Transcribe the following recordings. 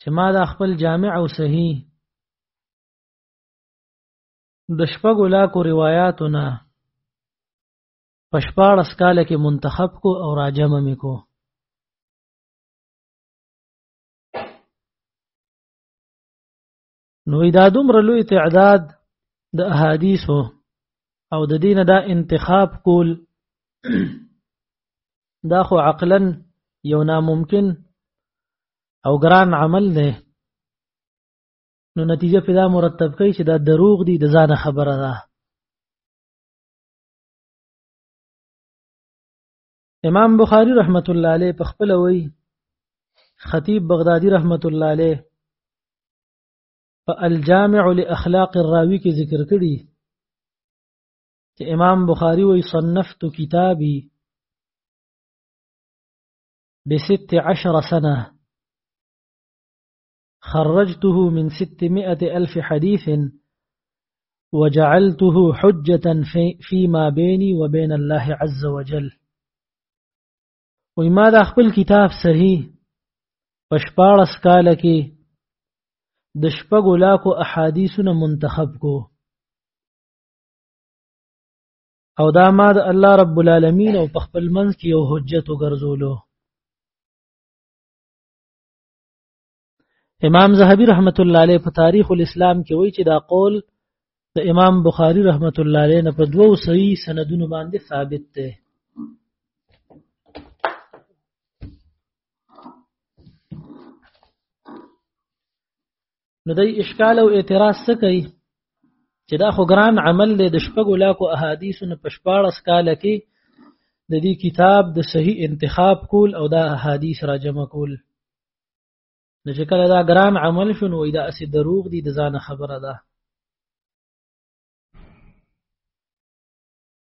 چې ما دا خپل جامع او صحیح د شپږو لاکو روایاتو نه په شپاړس کاله کې منتخب کو او راجمه مې کو نو دا دومره لوی تعداد د احادیثو او د دینه دا انتخاب کول دا خو عقلا یو ناممکن او ګران عمل دی نو نتیجه پیدا مرتب کوي چې دا دروغ دي د ځان خبره ده امام بخاری رحمت الله علیه په خپل وی خطیب بغدادي رحمت الله علیه په الجامع لاخلاق الراوی کې ذکر کړی چې امام بخاری وی صنفت کتابي بست عشر سنه خرجته من 600 ألف حديث وجعلته حجة في فيما بيني وبين الله عز وجل وما دا خپل کتاب صحیح پشپارس کال کې د شپږو لاکو احادیثونه منتخب کو او دا ما د الله رب العالمین او په خپل منځ کې یو حجت وګرځولو امام زهبي رحمت الله علیه په تاریخ الاسلام کې وایي چې دا قول د امام بخاری رحمت الله علیه نه په دوو صحیح سندونو باندې ثابت دی نو د اشکال او اعتراض څه کوي چې دا خو ګران عمل دی د شپږو لاکو احادیثو نه په شپاړس کال کې د دې کتاب د صحیح انتخاب کول او دا احادیث را جمع کول نو چې کله دا ګران عمل شو نو دا اسې دروغ دي د ځان خبره ده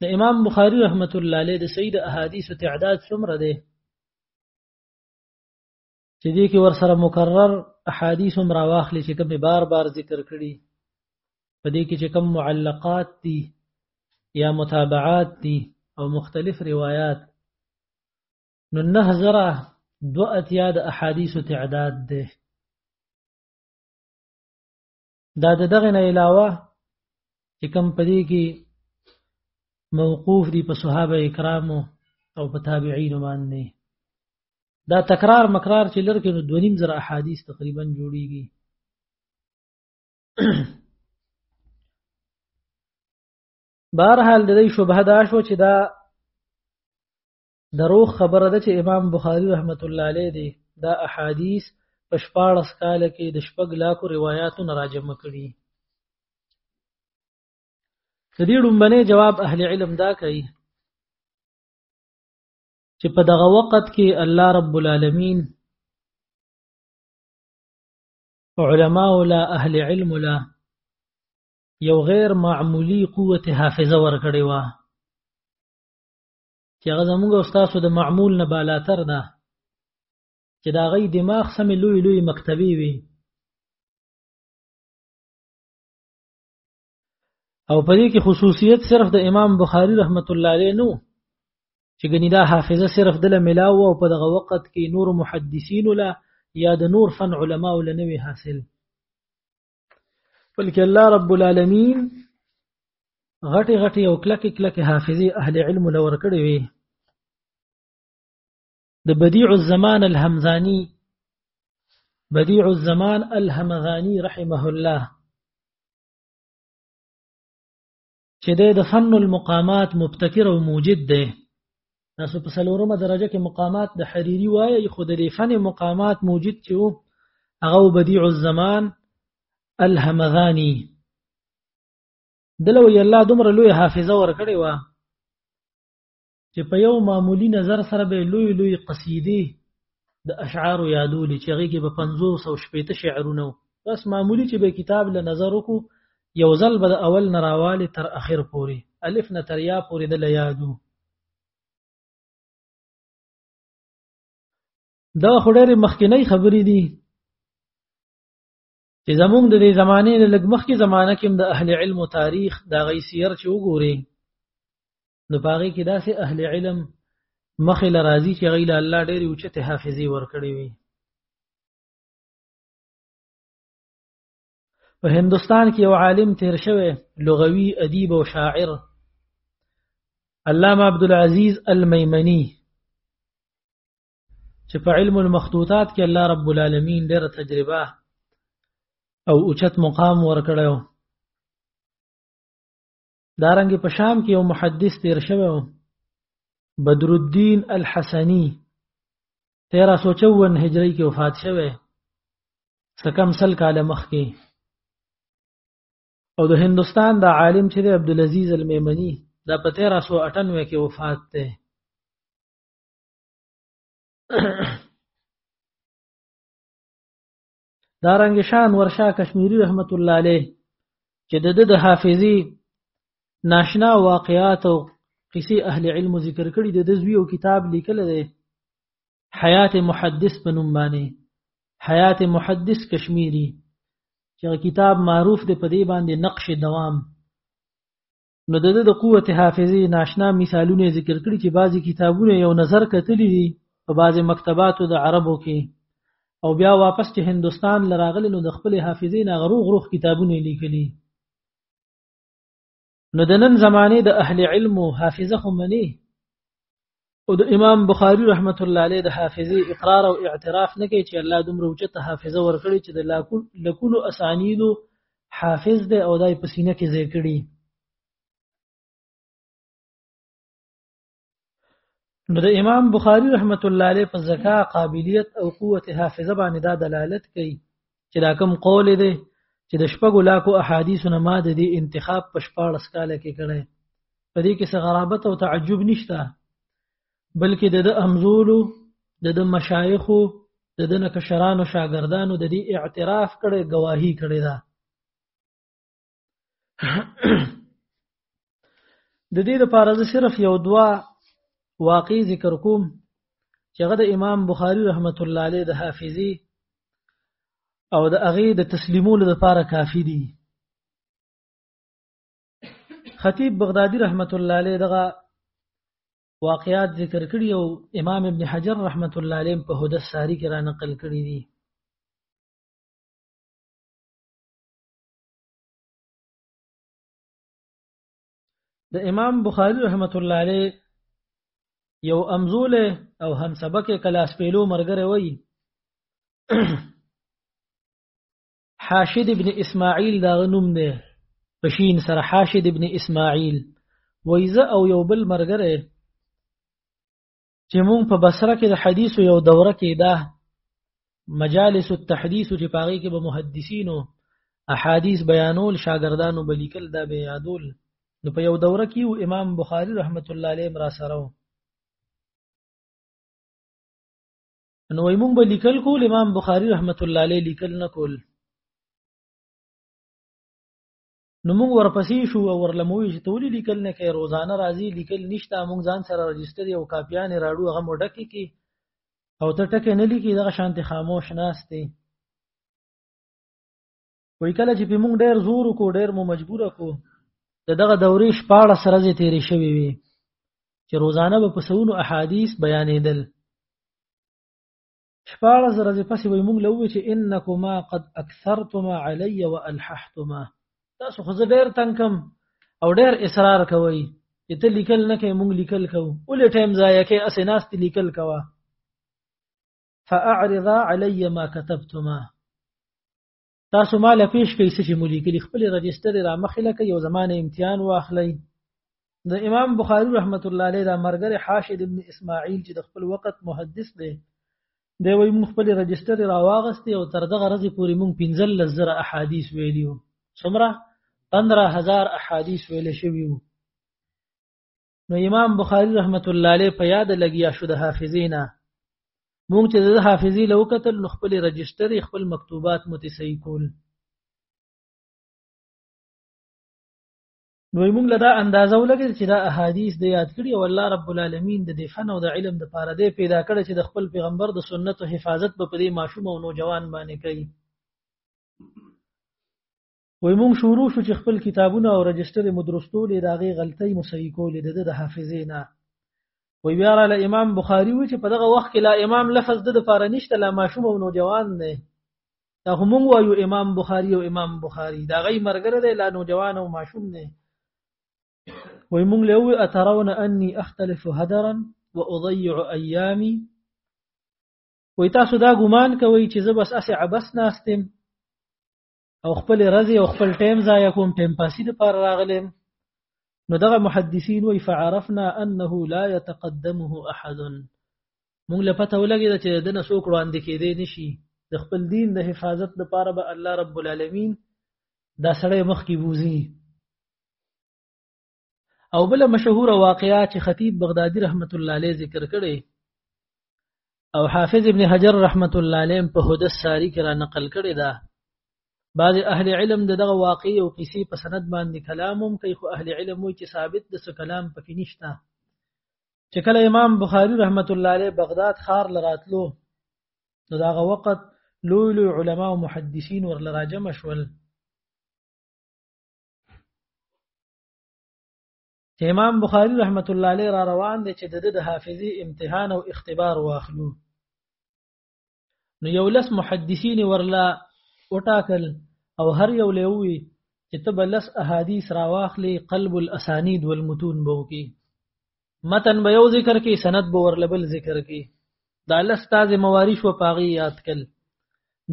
د امام بخاری رحمت الله علیه د سید احادیث تعداد څومره دی چې دې کې ور سره مکرر احادیث هم راواخلي چې کوم بار بار ذکر کړي په دې کې چې کوم معلقات دي یا متابعات دي او مختلف روایات نو نه زره دو اتیا د احادیث تعداد ده دا د دغه نه علاوه چې کوم پدې کې موقوف دي په صحابه کرامو او په تابعین باندې دا تکرار مکرار چې لرکې نو دونیم زره احادیث تقریبا جوړیږي بهرحال د دې شبهه دا شو چې دا دروغ خبره ده چې امام بخاری رحمت الله علیه دی دا احادیث په 14 کال کې د شپږ لاکو روایتو نه راجم کړي د دې ډومبنې جواب اهل علم دا کوي چې په دغه وخت کې الله رب العالمین علماء ولا اهل علم ولا یو غیر معمولی قوت حافظه ورکړی و چې هغه زموږ او تاسو د معمول نه بالاتر ده چې دا غي دماغ سمې لوی لوی مکتبي وي او په دې کې خصوصیت صرف د امام بخاری رحمت الله علیه نو چې ګنې دا حافظه صرف د ملاو او په دغه وخت کې نور محدثین لا یا د نور فن علما ولنوي حاصل بلکې الله رب العالمین غټي غټي او کلکې کلکې حافظي اهل علم لور کړې وي د بديع الزمان الهمزاني بديع الزمان الهمغاني رحمه الله چې د فن المقامات مبتکر او موجد دی تاسو په سلورمه درجه کې مقامات د حریری وایي خو د فن مقامات موجد چې وو هغه بدیع الزمان الهمذانی دلو یلا دومره لوی حافظه ورکړی و چې په یو معمولی نظر سره به لوی لوی قصیدې د اشعار یادولې چې هغه کې به 500 او شپېت شعرونه بس معمولی چې به کتاب له نظر وکړو یو ځل به اول نراواله تر اخر پوري الف نه تر یا پوري د یادو دا خډره مخکنی خبرې دي چې زمونږ د دې زمانه له لګمخ کې زمانہ کې د اهل علم او تاریخ دا غي سیر چې وګوري نو پاغي کې داسې اهل علم مخې لرازي چې غیله الله ډېری اوچته حافظي ورکړي وي په هندستان کې یو عالم تیر شوی لغوي ادیب او شاعر علامه عبد العزيز الميمني چې په علم المخطوطات کې الله رب العالمین ډېر تجربه او اوچت مقام ورکړیو دارنګ په شام کې یو محدث تیر شوی و بدر الدین الحسنی 1354 هجری کې وفات شوی سکم سل کاله مخکې او د هندستان د عالم چې د عبد العزيز الميمني دا په 1398 کې وفات ده دا رنګ شان ورشا کشمیری رحمت الله علیه چې د د حافظي ناشنا واقعات او قصې اهل علم ذکر کړي د زوی او کتاب لیکل دی حیات محدث په نوم باندې حیات محدث کشمیری چې کتاب معروف دی په دې باندې نقش دوام نو د د قوت حافظه ناشنا مثالونه ذکر کړي چې بعضی کتابونه یو نظر کتلی دي په بعضی مکتباتو د عربو کې او بیا واپس چې هندستان لراغلی نو د خپل حافظه نه غروغ روغ کتابونه لیکلي نو د نن زمانه د اهل علم حافظه هم نه او د امام بخاری رحمت الله علیه د حافظه اقرار او اعتراف نه کوي چې الله دومره اوچته حافظه ورکړي چې د لکونو اسانیدو حافظ دی او دای په سینه کې ځای کړي نو د امام بخاری رحمت الله علیه په زکا قابلیت او قوت حافظه باندې دا دلالت کوي چې دا کوم قول دی چې د شپږو لاکو احادیث نه ما د دې انتخاب په 14 کال کې کړی په دې کې څه غرابت او تعجب نشته بلکې د امزولو د د مشایخو د د نکشرانو شاګردانو د دې اعتراف کړي گواهی کړي ده د دې لپاره زه صرف یو دوا واقعي ذکر کوم چې هغه د امام بخاری رحمت الله علیه د حافظي او د هغه د تسلیمولو لپاره کافی دي خطیب بغدادي رحمت الله علیه دغه واقعات ذکر کړي او امام ابن حجر رحمت الله علیه په هدس ساری کې را نقل کړي دي د امام بخاری رحمت الله علیه یو امزول او هم سبق کلاس پیلو مرګره وای حاشد ابن اسماعیل دا غنوم دی پشین سره حاشد ابن اسماعیل وایزه او یو بل مرګره چې مونږ په بصره کې د حدیث یو دوره کې دا مجالس التحديث چې پاغي کې به محدثینو احادیث بیانول شاګردانو به لیکل دا به یادول نو په یو دوره کې امام بخاری رحمت الله علیه را سره نو موږ به لیکل کول امام بخاری رحمت الله علیه لیکل نه کول نو موږ ورپسې شو او ورلموي چې تولې لیکل نه کوي روزانه راځي لیکل نشته موږ ځان سره رجستر یو کاپیان راړو هغه موډه کې کی او ته ټکه نه لیکي دغه شانتي خاموش ناشته وای کله چې په موږ ډیر زور کو ډیر مو مجبور کو دغه دورې شپاړه سره زی تیرې شوې وي چې روزانه به په سونو احادیث بیانېدل شپاړس ورځې پسې وي موږ له ووي چې انکما قد اکثرتما علی و الححتما تاسو خو زه ډېر تنګ کم او ډېر اصرار کوئ چې ته لیکل نه کوې موږ لیکل کوو ولې ټایم ضایع کوې هسې ناستې لیکل کوه فاعرضا علی ما كتبتما تاسو ما له پیش کوي چې مولي کلی خپل رجستر را مخې لکه یو زمانه امتحان واخلئ د امام بخاری رحمت الله علیه دا مرګره حاشد ابن اسماعیل چې د خپل وخت محدث دی دی وای مون خپل رجستر راواغستې او تر دغه ورځې پورې مون 15 زره احادیث ویلیو څومره 15000 احادیث ویل شوی وو نو امام بخاری رحمت الله علیه په یاد لګیا شو د حافظینا مونږ چې د حافظي لو کتل نو خپل رجستر خپل مکتوبات متصحیح کول نو موږ له دا اندازه ولګل چې دا احادیث د یاد کړي او الله رب العالمین د دفن او د علم د پاره دی پیدا کړ چې د خپل پیغمبر د سنت او حفاظت په دې ماشوم او نوجوان باندې کوي وای مونږ شروع شو چې خپل کتابونه او رجستر مو درستولې دا غي غلطۍ مو صحیح کولې د د حافظې نه وای بیا را امام بخاری و چې په دغه وخت کې لا امام لفظ د لپاره نشته لا ماشوم او نوجوان نه دا هم وایو امام بخاری او امام بخاری دا غي مرګره دی لا نوجوان او ماشوم نه وای مونږ له وی اترون اني اختلف هدرا واضيع ايامي وای تاسو دا ګمان کوي چې زه بس اسه عبس ناستم او خپل رزي او خپل ټیم ضایع کوم ټیم پاسي د پار راغلم نو دغه محدثین وی فعرفنا انه لا يتقدمه احد موږ له پته ولګی چې د نه څوک وړاندې کېدې نشي د خپل دین د حفاظت لپاره به الله رب العالمین دا سړی مخ کې بوزي او بل مشهور واقعا چې خطیب بغدادي رحمت الله علیه ذکر کړي او حافظ ابن حجر رحمت الله علیه په هدى الساری کې را نقل کړي دا بعض اهل علم دغه واقعي او قصې په سند باندې کلام هم کوي خو اهل علم وایي چې ثابت د څه کلام پکې نشته چې کله امام بخاری رحمت الله علیه بغداد خار لراتلو نو داغه وخت لوی لوی علما او محدثین ورل راجم شول امام بخاری رحمت الله علیه را روان دی چې د د حافظي امتحان او اختبار واخلو نو یو لس محدثین ورلا وټاکل او هر یو لوي چې ته بلس احادیث را واخلي قلب الاسانید والمتون بو کې متن به یو ذکر کی سند به ورلبل ذکر کی دا لس تازه موارث و پاغي یاد کړل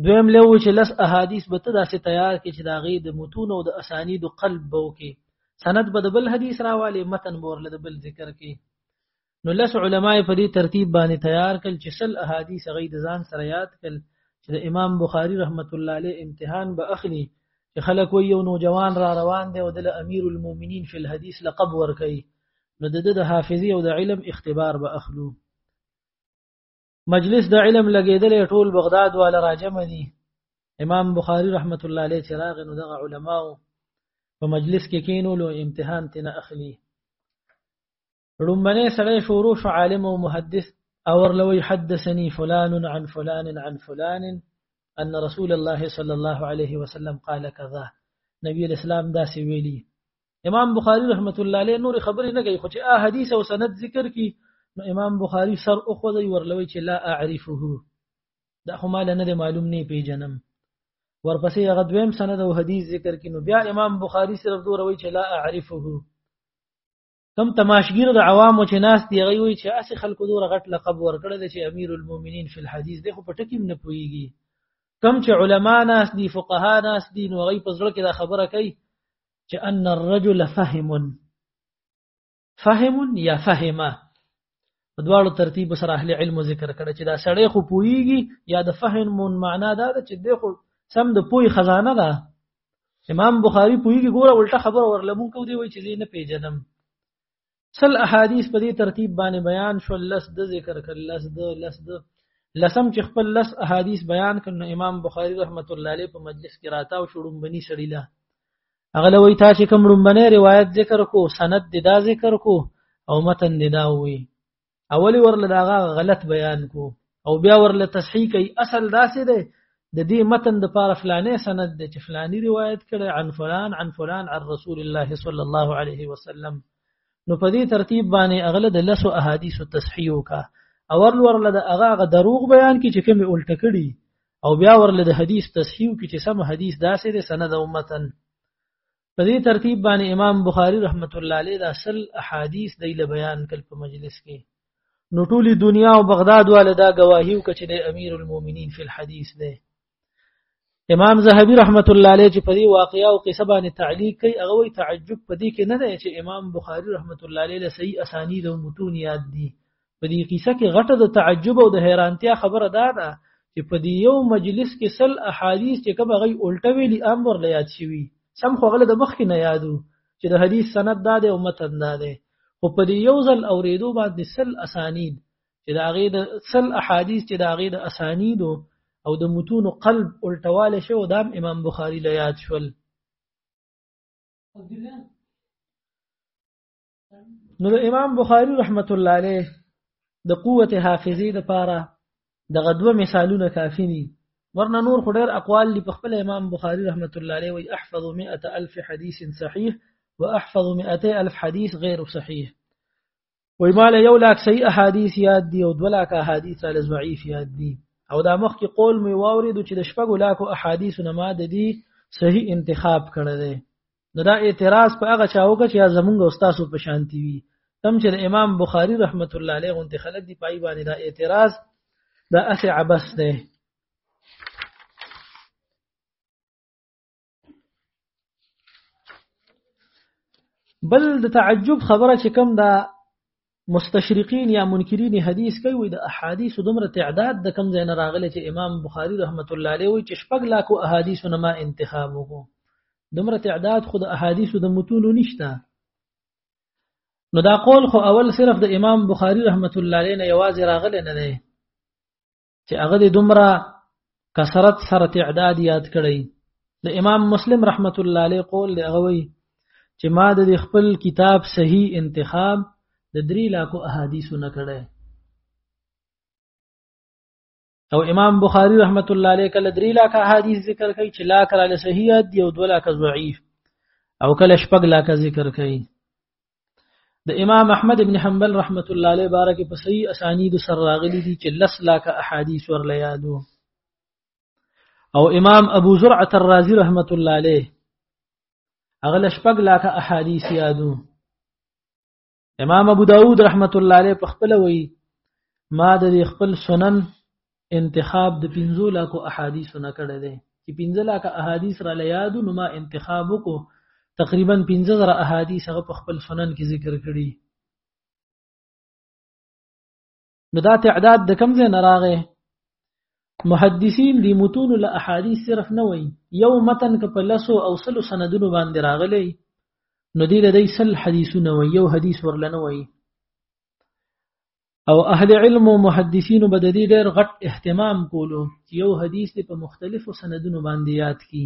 دویم له چې لس احادیث به ته داسې تیار کې چې دا غي د متون او د اسانید قلب بو کې سند به د بل حدیث راواله متن بورله د بل ذکر کې نو لس علماء په دې ترتیب باندې تیار کړ چې سل احادیث غي د ځان سره یاد کړ چې د امام بخاری رحمت الله علیه امتحان به اخلي چې خلک یو نوجوان را روان دی او د امیر المؤمنین فی الحدیث لقب ورکړي نو د د حافظي او د علم اختبار به اخلو مجلس د علم لګیدل ټول بغداد والا راجم دي امام بخاری رحمت الله علیه چې راغ نو دغه علماو په مجلس کې کینولو امتحان تنه اخلي لومبنه سره شروع شو عالم او محدث اور لوی حدثني فلان عن فلان عن فلان ان رسول الله صلى الله عليه وسلم قال كذا نبی الاسلام دا سی ویلی امام بخاری رحمت الله علیه نور خبرې نه کوي خو چې ا حدیث او سند ذکر کی نو امام بخاری سر او خو دی ورلوي چې لا اعرفه دا خو مال نه معلوم نه پیژنم ورپسې هغه دویم سند او حدیث ذکر کینو بیا امام بخاری صرف دوه روي چې لا اعرفه کم تماشګیر د عوامو چې ناس دی غي وي چې اسی خلکو دوه غټ لقب ورکړل چې امیر المؤمنین فی الحدیث دغه په ټکیم نه پويږي کم چې علما ناس دي فقها ناس دي نو غي پزړه کې دا خبره کوي چې ان الرجل فهم فهم یا فهمه په دواړو ترتیب سره اهل علم ذکر کړه چې دا سړی خو پويږي یا د فهم مون معنا دا ده چې د خو سم د پوي خزانه ده امام بخاری پويږي ګوره الټه خبر ورلمون کو دی وای چې نه پیژنم سل احادیث په دې ترتیب باندې بیان شو لس د ذکر کړ لس د لس د لسم چې خپل لس احادیث بیان کړ نو امام بخاری رحمت الله علیه په مجلس کې راته او شړم بني سړی لا اغله وی تا چې کوم رومبنه روایت ذکر کو سند د دا ذکر کو او متن د دا وی اولی ورله داغه غلط بیان کو او بیا ورله تصحیح کوي اصل داسې دی د دې متن د پاره فلانه سند دی چې فلانی روایت کړي عن فلان عن فلان عن رسول الله صلی الله علیه وسلم نو په دې ترتیب باندې اغله د لسو احادیث تصحیح وکا او ورله د هغه دروغ بیان کی چې کوم الټ کړي او بیا ورله د حدیث تصحیح کی چې سم حدیث داسې دی سند او متن په دې ترتیب باندې امام بخاری رحمت الله علیه د اصل احادیث دی له بیان کل په مجلس کې نو ټولي دنیا او بغداد والا دا گواهی وکړي چې د امیر المؤمنین فی الحدیث دی امام زهبی رحمت الله علیه چې په دې واقعیا او قصه باندې تعلیق کوي هغه وی تعجب په دې کې نه دی چې امام بخاری رحمت الله علیه له صحیح اسانید او متون یاد دي په دې قصه کې غټه د تعجب او د حیرانتیا خبره ده ده چې په دې یو مجلس کې سل احادیث چې کوم غي الټه ویلي امر لا یاد شوی سم خو غله د مخ کې نه یادو چې د حدیث سند دا ده او متن دا ده خو په دې یو ځل اوریدو باندې سل اسانید چې دا غي د سل احادیث چې دا غي د اسانیدو او د متون قلب الټواله شو دام امام بخاری لا یاد شول نو د امام بخاری رحمت الله علیه د قوت حافظه د پاره دغه دوه مثالونه کافی دي ورنه نور خو ډېر اقوال دي په خپل امام بخاری رحمت الله علیه وی احفظ 100 الف حدیث صحیح واحفظ 200 الف حدیث غیر صحیح وی مال یو لاک صحیح احادیث یاد دي او دوه لاک احادیث ال ضعیف یاد دي او دا مخکې قول مې واورید چې د شپږو لاکو احادیث نه ما د دې صحیح انتخاب کړی دی نو دا اعتراض په هغه چا وکړ چې زمونږ استاد په شانتی وي کم چې امام بخاری رحمت الله علیه غونته خلک دی پای باندې دا اعتراض دا اخی عبس ده بل د تعجب خبره چې کوم دا مستشرقین یا منکرین حدیث کوي وي د احادیث دومره تعداد د کم ځای نه راغلی چې امام بخاری رحمت الله علیه وي چې شپږ لاکو احادیث نه ما انتخاب وکړو دومره تعداد خو د احادیث د متونو نشته نو دا قول خو اول صرف د امام بخاری رحمت الله علیه نه یوازې راغلی نه دی چې هغه د دومره کثرت سره تعداد یاد کړی د امام مسلم رحمت الله علیه قول دی هغه وی چې ما د خپل کتاب صحیح انتخاب د درې لاکو احادیثو نه کړی او امام بخاری رحمت الله علیه کله درې لاکه احادیث ذکر کوي چې لاک را لسهیات دی او دوه لاکه ضعیف او کله شپږ لاکه ذکر کوي د امام احمد ابن حنبل رحمت الله علیه بارک په صحیح اسانید سره راغلي دي چې لس لاک احادیث ورل یادو او امام ابو زرعه الرازی رحمت الله علیه هغه لشپګ لاک احادیث یادو امام ابو داود رحمت الله علیه په خپل وی ما د خپل سنن انتخاب د پنځو لاکو احادیثو نه کړی دی چې پنځه لاکه احادیث را لیادو نو ما انتخاب وکړو تقریبا پنځه زره احادیث هغه په خپل سنن کې ذکر کړي نو دا تعداد د کم ځای نه راغی محدثین دی متون له احادیث صرف نه وای یو متن که په لسو او سلو سندونو باندې راغلی نو دی لدی سل حدیثونه وای یو حدیث ورلنه وای او اهل علم او محدثین به د دې ډېر غټ اهتمام کولو چې یو حدیث په مختلفو سندونو باندې یاد کی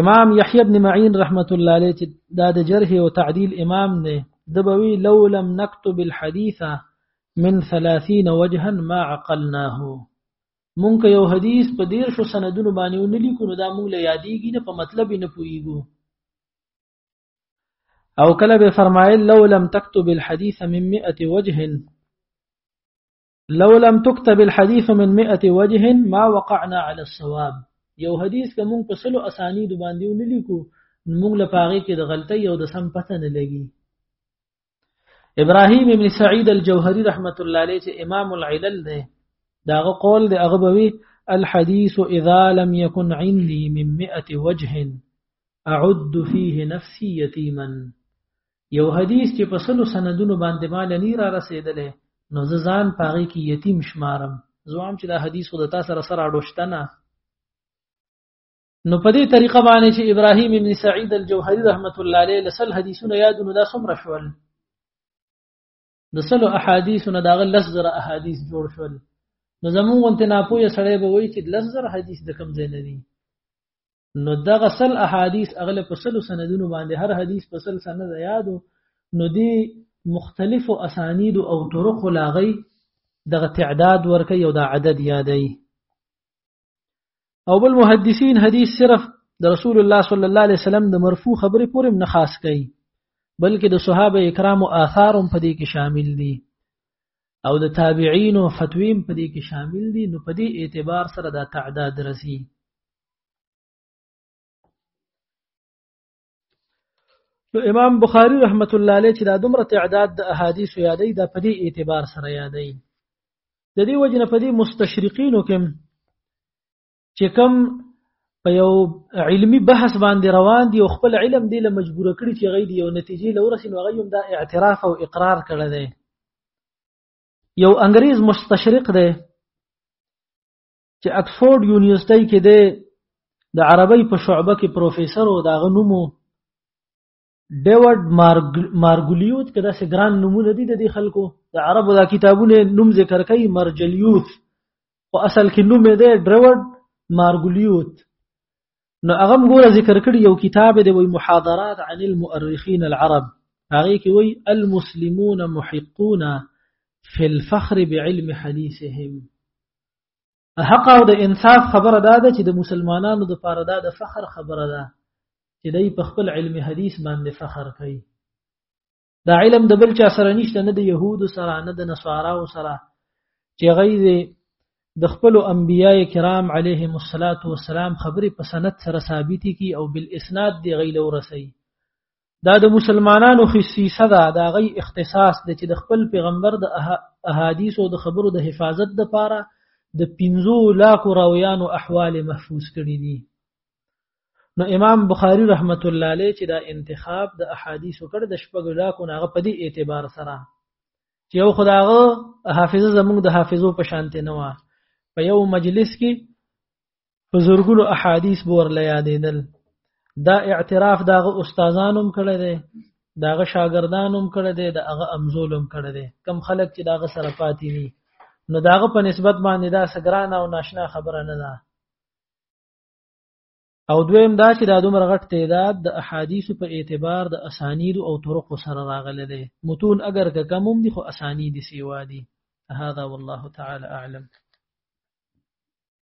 امام یحیی ابن معین رحمت الله علیه چې دا د جرح او تعدیل امام نه دبوی لو لم نكتب الحديث من 30 وجها ما عقلناه مونږ یو حدیث په دیر شو سندونو باندې ونلیکو نو دا مونږ له یادېږي نه په مطلب نه پويګو او کله به فرمایل لو لم تكتب الحديث من 100 وجه لو لم تكتب الحديث من 100 وجه ما وقعنا على الصواب یو حدیث که مونږ په سلو اسانید باندې ونلیکو مونږ لپاره کې د غلطۍ او د سم پته نه لګي ابراهيم ابن سعيد الجوهري رحمت الله عليه چې امام العلل دی داغه قول دی هغه بوي الحديث اذا لم يكن عندي من 100 وجه اعد فيه نفسي يتيما یو حدیث چې په سلو سندونو باندې مال نه را رسیدلې نو ځان پاغي کې یتیم شمارم زوام چې دا حدیث خود تاسو سره سره اډوشتنه نو په دې طریقه باندې چې ابراهیم ابن سعید الجوهری رحمت الله علیه لسل حدیثونه یاد نو دا څومره شول د سلو احادیث نه داغه لس زره احادیث جوړ شول نو زمون وانته ناپوهه سړی به وایي چې لس زره حدیث د کم ځای نه دي نو دغه سل احادیث اغله په سلو سندونو باندې هر حدیث په سل سند یادو نو دی مختلف اسانید او طرق لاغی دغه تعداد ورکه یو د عدد یادای او بل محدثین حدیث صرف د رسول الله صلی الله علیه وسلم د مرفوع خبرې پورې نه خاص کوي بلکې د صحابه کرام او آثار هم په دې کې شامل دي او د تابعین او فتویم په دې کې شامل دي نو په دې اعتبار سره دا تعداد رسی نو امام بخاری رحمت الله علیه چې دا دومره تعداد د احادیث یادې د په دې اعتبار سره یادې د دې وجنه په دې مستشرقینو کې چې کوم په یو علمی بحث باندې روان دي او خپل علم دی له مجبور کړی چې غي دی یو نتیجې لورسې نو غيوم دا اعتراف او اقرار کړی دی یو انګريز مستشرق دی چې اکسفورد یونیورسيټي کې دی د عربی په شعبه کې پروفیسور او داغه نومو ډیوډ مارګولیوت کې داسې ګران نمونه دي د دې خلکو د عربو دا کتابونه نوم ذکر کوي مرجلیوت او اصل کې نوم یې دی ډیوډ مارګولیوت نو هغه موږ ذکر کړی یو کتاب دی وی محاضرات عن المؤرخین العرب هغه کې وی المسلمون محقون في الفخر بعلم حديثهم د حق او د انصاف خبره دا ده چې د مسلمانانو د پاره دا د فخر خبره ده چې دوی په خپل علم حدیث باندې فخر کوي دا علم د بل چا سره نشته نه د يهودو سره نه د نصاراو سره چې غیظ د خپل انبیاء کرام علیهم الصلاۃ والسلام خبرې په سند سره ثابتې کی او بالاسناد دی غیله ورسي دا د مسلمانانو خصيصه ده دا غي اختصاص د چې د خپل پیغمبر د احادیث او د خبرو د حفاظت د پاره د 15 لاکو راویانو احوال محفوظ کړي دي نو امام بخاری رحمت الله علیه چې دا انتخاب د احادیث کړ د شپږ لاکو ناغه په دې اعتبار سره چې یو خداغه حافظه زموږ د حافظو په شانته نه و په یو مجلس کې په زرګونو احادیث به ورله یادېدل دا اعتراف داغه استادانو هم کړی دی داغه شاګردانو هم کړی دی داغه امزول هم کړی دی کم خلک چې داغه سره پاتې دي نو داغه په نسبت باندې دا سګران او ناشنا خبره نه ده او دویم دا چې دا دومره غټ تعداد د احادیث په اعتبار د اسانید او طرق سره راغلی دی متون اگر که کم هم دي خو اسانید سیوا دي هذا والله تعالی اعلم